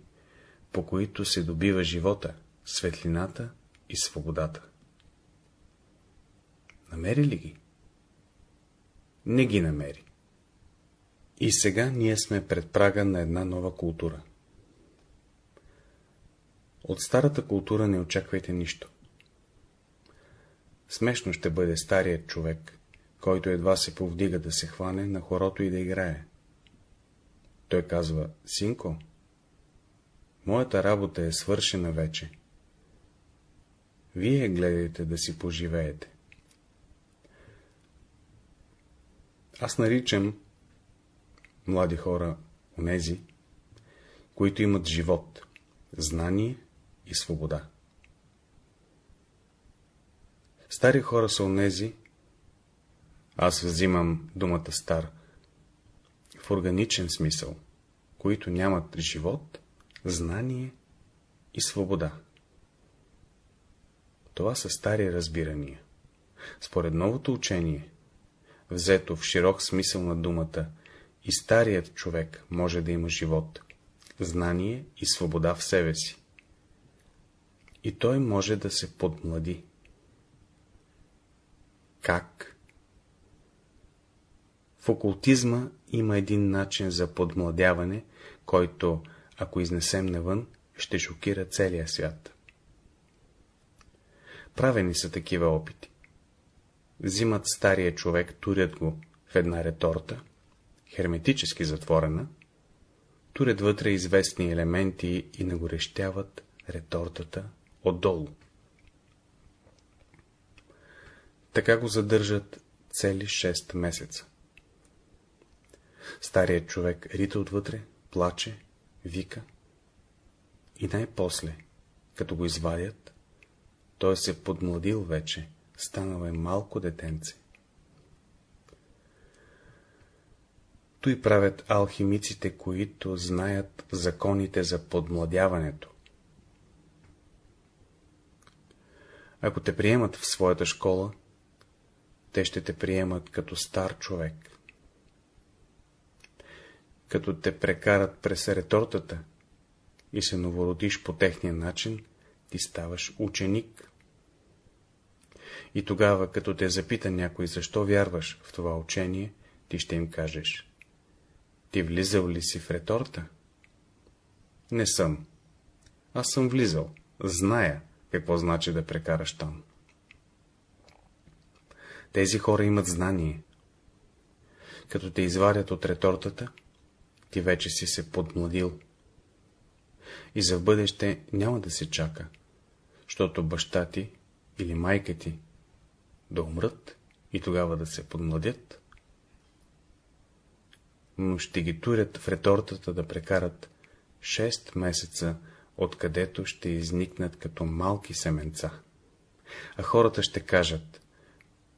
по които се добива живота, светлината и свободата. Намери ли ги? Не ги намери. И сега ние сме пред прага на една нова култура. От старата култура не очаквайте нищо. Смешно ще бъде старият човек, който едва се повдига да се хване на хорото и да играе. Той казва, синко, моята работа е свършена вече. Вие гледайте да си поживеете. Аз наричам млади хора онези, които имат живот, знание и свобода. Стари хора са онези, аз взимам думата стар, в органичен смисъл, които нямат живот, знание и свобода. Това са стари разбирания. Според новото учение, взето в широк смисъл на думата, и старият човек може да има живот, знание и свобода в себе си. И той може да се подмлади. Как? В окултизма има един начин за подмладяване, който, ако изнесем навън, ще шокира целия свят. Правени са такива опити. Взимат стария човек, турят го в една реторта, херметически затворена, турят вътре известни елементи и нагорещяват ретортата отдолу. Така го задържат цели 6 месеца. Старият човек рита отвътре, плаче, вика и най-после, като го извадят, той се подмладил вече, станал е малко детенце. Той правят алхимиците, които знаят законите за подмладяването. Ако те приемат в своята школа, те ще те приемат като стар човек. Като те прекарат през ретортата и се новородиш по техния начин, ти ставаш ученик. И тогава, като те запита някой, защо вярваш в това учение, ти ще им кажеш. Ти влизал ли си в реторта? Не съм. Аз съм влизал. Зная какво значи да прекараш там. Тези хора имат знание. Като те извадят от ретортата, ти вече си се подмладил. И за в бъдеще няма да се чака, защото баща ти или майка ти да умрат и тогава да се подмладят, но ще ги турят в ретортата да прекарат 6 месеца, откъдето ще изникнат като малки семенца. А хората ще кажат,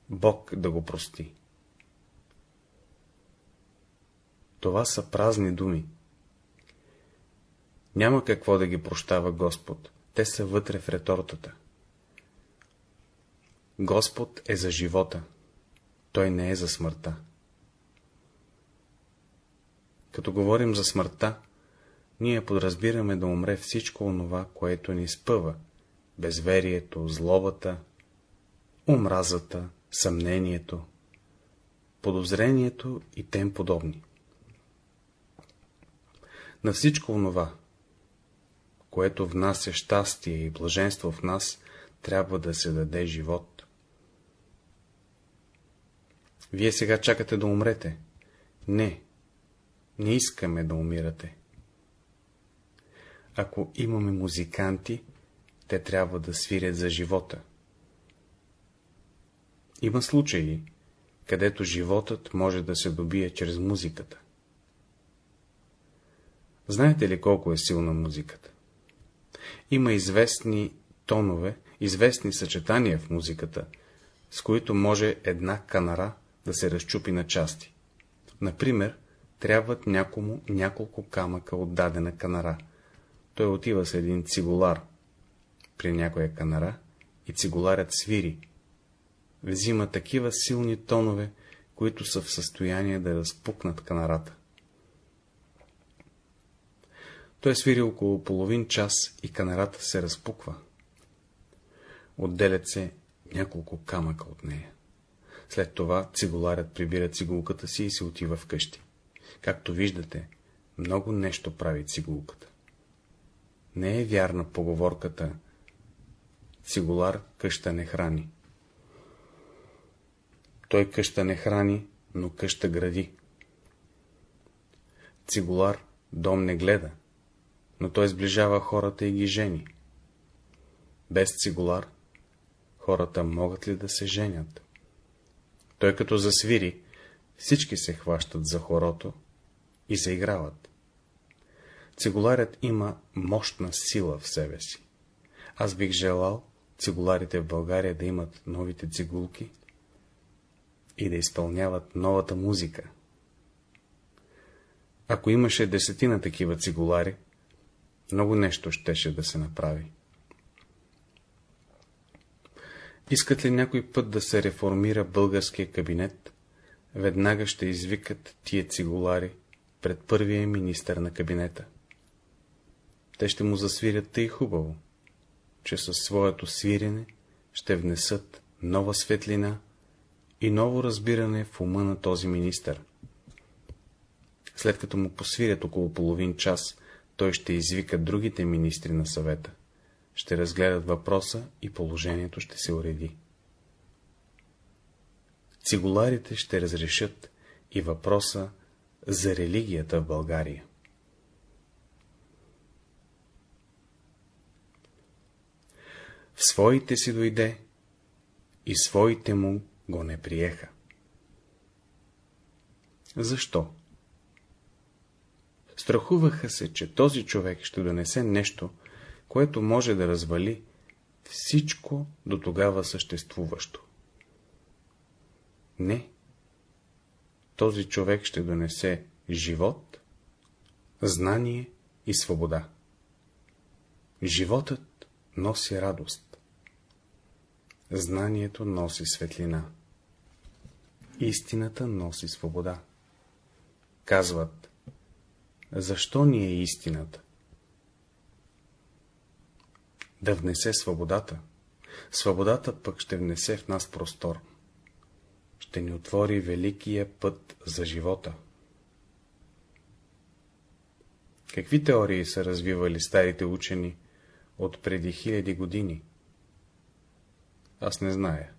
Бог да го прости. Това са празни думи. Няма какво да ги прощава Господ, те са вътре в ретортата. Господ е за живота, Той не е за смъртта. Като говорим за смъртта, ние подразбираме да умре всичко онова, което ни спъва, безверието, злобата, омразата, съмнението, подозрението и тем подобни. На всичко онова, което внася щастие и блаженство в нас, трябва да се даде живот. Вие сега чакате да умрете. Не, не искаме да умирате. Ако имаме музиканти, те трябва да свирят за живота. Има случаи, където животът може да се добие чрез музиката. Знаете ли колко е силна музиката? Има известни тонове, известни съчетания в музиката, с които може една канара да се разчупи на части. Например, трябват някому няколко камъка от дадена канара. Той отива с един цигулар при някоя канара и цигуларят свири. Взима такива силни тонове, които са в състояние да разпукнат канарата. Той свири около половин час и канарата се разпуква. Отделят се няколко камъка от нея. След това цигуларят прибира цигулката си и се отива вкъщи. Както виждате, много нещо прави цигулката. Не е вярна поговорката Цигулар къща не храни. Той къща не храни, но къща гради. Цигулар дом не гледа, но той сближава хората и ги жени. Без цигулар хората могат ли да се женят? Той като засвири, всички се хващат за хорото и заиграват. Цигуларят има мощна сила в себе си. Аз бих желал цигуларите в България да имат новите цигулки и да изпълняват новата музика. Ако имаше десетина такива цигулари, много нещо щеше да се направи. Искат ли някой път да се реформира българския кабинет, веднага ще извикат тия цигулари пред първия министър на кабинета. Те ще му засвирят тъй хубаво, че със своето свирене ще внесат нова светлина и ново разбиране в ума на този министър. След като му посвирят около половин час, той ще извика другите министри на съвета. Ще разгледат въпроса и положението ще се уреди. Цигуларите ще разрешат и въпроса за религията в България. В своите си дойде и своите му го не приеха. Защо? Страхуваха се, че този човек ще донесе нещо, което може да развали всичко до тогава съществуващо. Не. Този човек ще донесе живот, знание и свобода. Животът носи радост. Знанието носи светлина. Истината носи свобода. Казват, защо ни е истината? Да внесе свободата. Свободата пък ще внесе в нас простор. Ще ни отвори великия път за живота. Какви теории са развивали старите учени от преди хиляди години? Аз не зная.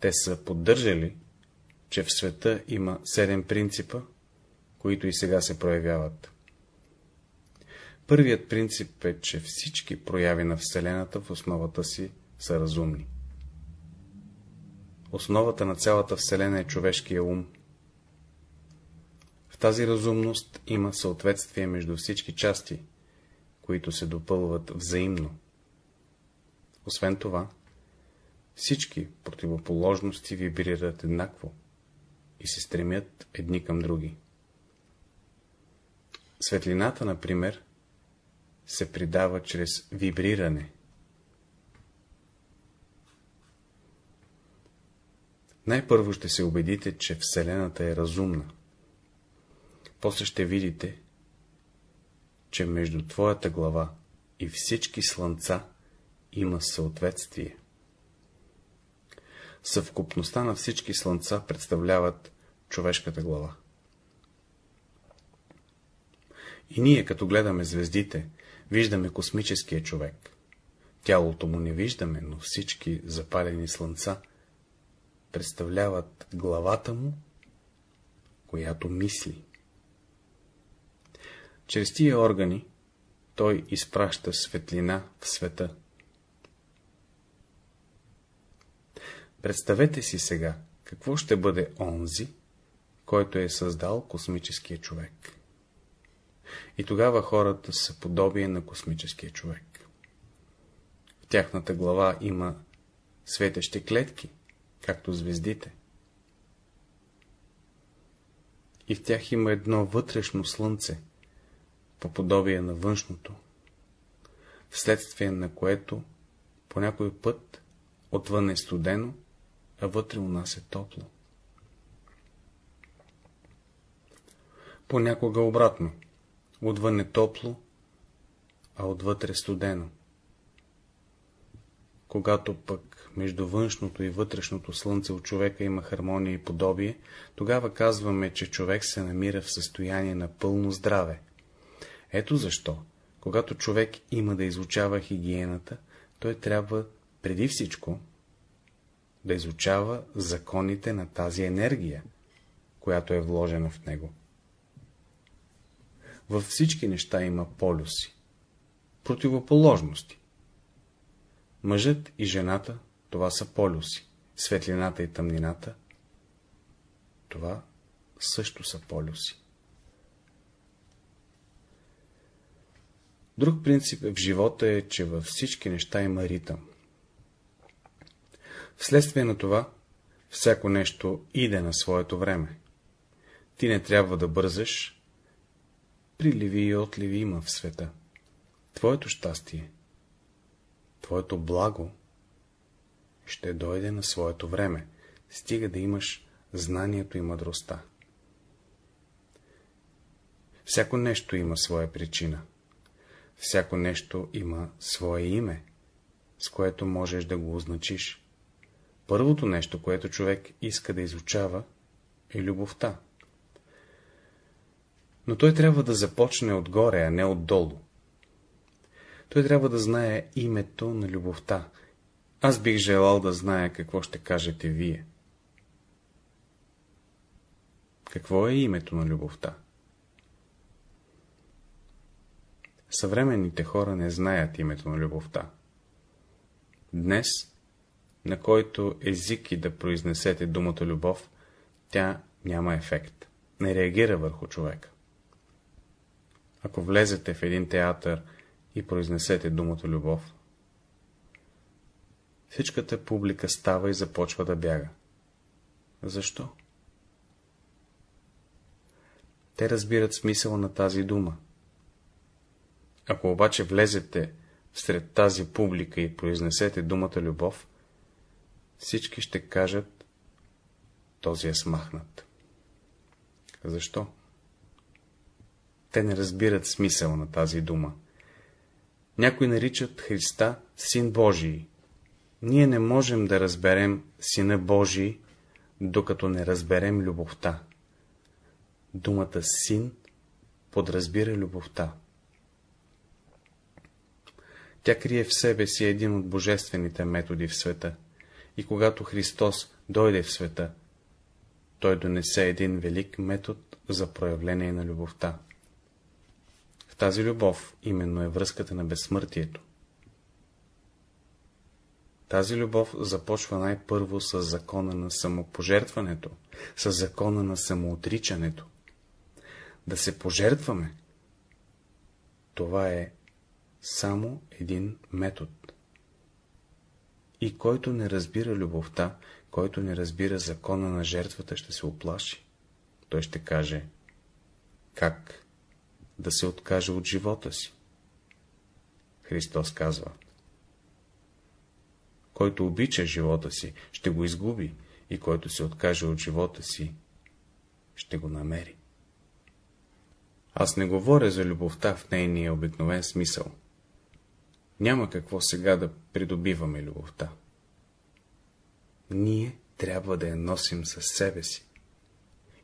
Те са поддържали, че в света има седем принципа, които и сега се проявяват. Първият принцип е, че всички прояви на Вселената в основата си са разумни. Основата на цялата Вселена е човешкия ум. В тази разумност има съответствие между всички части, които се допълват взаимно. Освен това, всички противоположности вибрират еднакво и се стремят едни към други. Светлината, например, се придава чрез вибриране. Най-първо ще се убедите, че Вселената е разумна. После ще видите, че между твоята глава и всички слънца има съответствие. Съвкупността на всички слънца представляват човешката глава. И ние, като гледаме звездите, виждаме космическия човек. Тялото му не виждаме, но всички запалени слънца представляват главата му, която мисли. Чрез тия органи той изпраща светлина в света. Представете си сега, какво ще бъде онзи, който е създал космическия човек. И тогава хората са подобие на космическия човек. В тяхната глава има светещи клетки, както звездите. И в тях има едно вътрешно слънце, по подобие на външното, вследствие на което по някой път отвън е студено, а вътре у нас е топло. Понякога обратно. Отвън е топло, а отвътре студено. Когато пък между външното и вътрешното слънце от човека има хармония и подобие, тогава казваме, че човек се намира в състояние на пълно здраве. Ето защо, когато човек има да изучава хигиената, той трябва преди всичко да изучава законите на тази енергия, която е вложена в него. Във всички неща има полюси, противоположности. Мъжът и жената — това са полюси, светлината и тъмнината — това също са полюси. Друг принцип в живота е, че във всички неща има ритъм. Вследствие на това, всяко нещо иде на своето време. Ти не трябва да бързаш, приливи и отливи има в света. Твоето щастие, твоето благо ще дойде на своето време, стига да имаш знанието и мъдростта. Всяко нещо има своя причина. Всяко нещо има свое име, с което можеш да го означиш. Първото нещо, което човек иска да изучава, е любовта. Но той трябва да започне отгоре, а не отдолу. Той трябва да знае името на любовта. Аз бих желал да зная какво ще кажете вие. Какво е името на любовта? Съвременните хора не знаят името на любовта. Днес на който език и да произнесете думата любов, тя няма ефект, не реагира върху човека. Ако влезете в един театър и произнесете думата любов, всичката публика става и започва да бяга. Защо? Те разбират смисъла на тази дума. Ако обаче влезете всред тази публика и произнесете думата любов, всички ще кажат, този е смахнат. Защо? Те не разбират смисъл на тази дума. Някои наричат Христа Син Божий. Ние не можем да разберем Сина Божий, докато не разберем любовта. Думата Син подразбира любовта. Тя крие в себе си един от божествените методи в света. И когато Христос дойде в света, той донесе един велик метод за проявление на любовта. В тази любов именно е връзката на безсмъртието. Тази любов започва най-първо с закона на самопожертването, с закона на самоотричането. Да се пожертваме, това е само един метод. И който не разбира любовта, който не разбира закона на жертвата, ще се оплаши. Той ще каже, как да се откаже от живота си. Христос казва, който обича живота си, ще го изгуби, и който се откаже от живота си, ще го намери. Аз не говоря за любовта в нейния обикновен смисъл. Няма какво сега да придобиваме любовта. Ние трябва да я носим със себе си.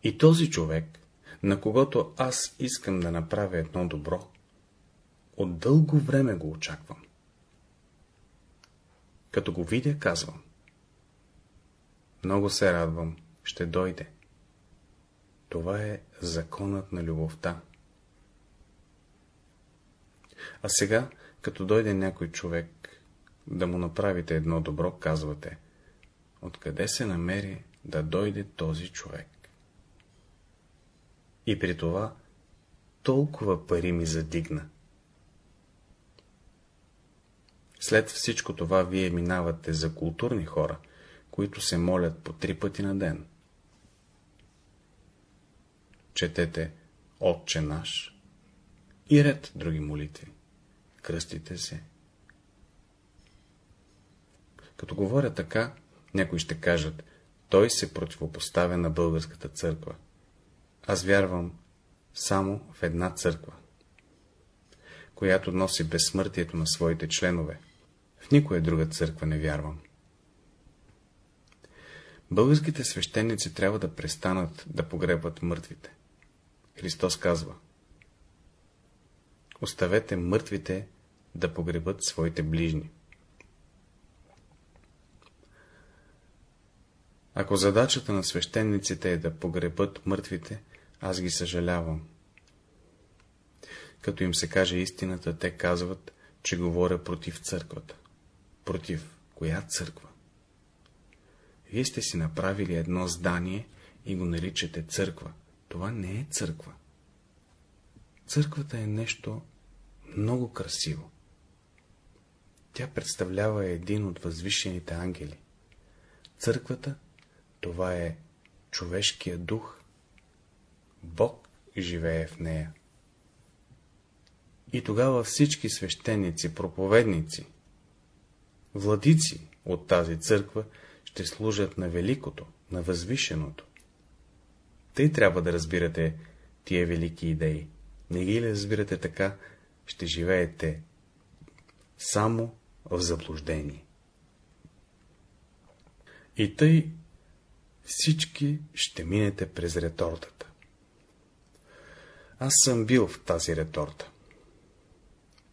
И този човек, на когото аз искам да направя едно добро, от дълго време го очаквам. Като го видя, казвам. Много се радвам, ще дойде. Това е законът на любовта. А сега, като дойде някой човек, да му направите едно добро, казвате, откъде се намери да дойде този човек. И при това толкова пари ми задигна. След всичко това вие минавате за културни хора, които се молят по три пъти на ден. Четете Отче наш и ред други молитви. Кръстите се. Като говоря така, някои ще кажат, той се противопоставя на българската църква. Аз вярвам само в една църква, която носи безсмъртието на своите членове. В никоя друга църква не вярвам. Българските свещеници трябва да престанат да погребат мъртвите. Христос казва Оставете мъртвите да погребат своите ближни. Ако задачата на свещениците е да погребат мъртвите, аз ги съжалявам. Като им се каже истината, те казват, че говоря против църквата. Против коя църква? Вие сте си направили едно здание и го наричате църква. Това не е църква. Църквата е нещо много красиво. Тя представлява един от възвишените ангели. Църквата това е човешкия дух. Бог живее в нея. И тогава всички свещеници, проповедници, владици от тази църква ще служат на великото, на възвишеното. Тъй трябва да разбирате тия велики идеи. Не ги ли разбирате така, ще живеете само в заблуждение. И тъй всички ще минете през ретортата. Аз съм бил в тази реторта.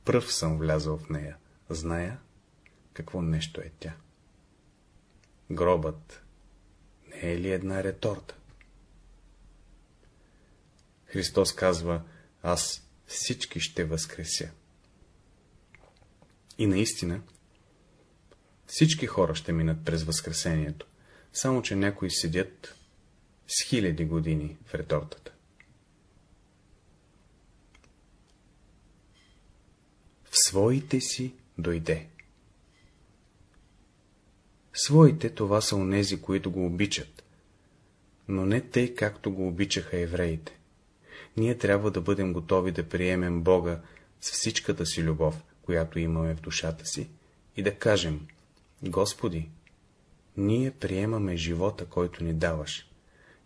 Пръв съм влязъл в нея. Зная, какво нещо е тя. Гробът не е ли една реторта? Христос казва, аз всички ще възкреся. И наистина, всички хора ще минат през възкресението, само че някои седят с хиляди години в ретортата. В своите си дойде. Своите това са онези, които го обичат, но не тъй, както го обичаха евреите. Ние трябва да бъдем готови да приемем Бога с всичката си любов, която имаме в душата си, и да кажем, Господи, ние приемаме живота, който ни даваш.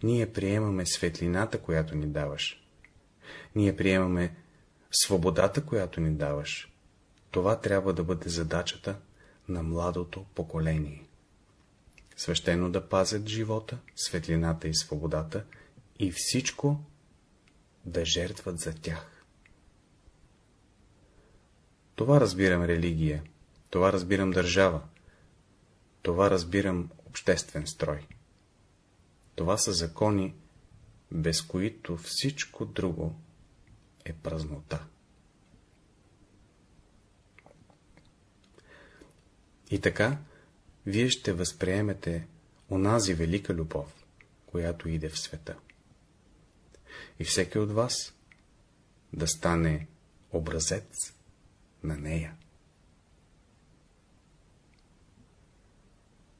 Ние приемаме светлината, която ни даваш. Ние приемаме свободата, която ни даваш. Това трябва да бъде задачата на младото поколение. Свещено да пазят живота, светлината и свободата и всичко да жертват за тях. Това разбирам религия, това разбирам държава, това разбирам обществен строй. Това са закони, без които всичко друго е празнота. И така, вие ще възприемете онази велика любов, която иде в света. И всеки от вас да стане образец на нея.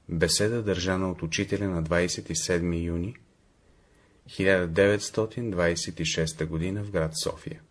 Беседа държана от учителя на 27 юни 1926 г. в град София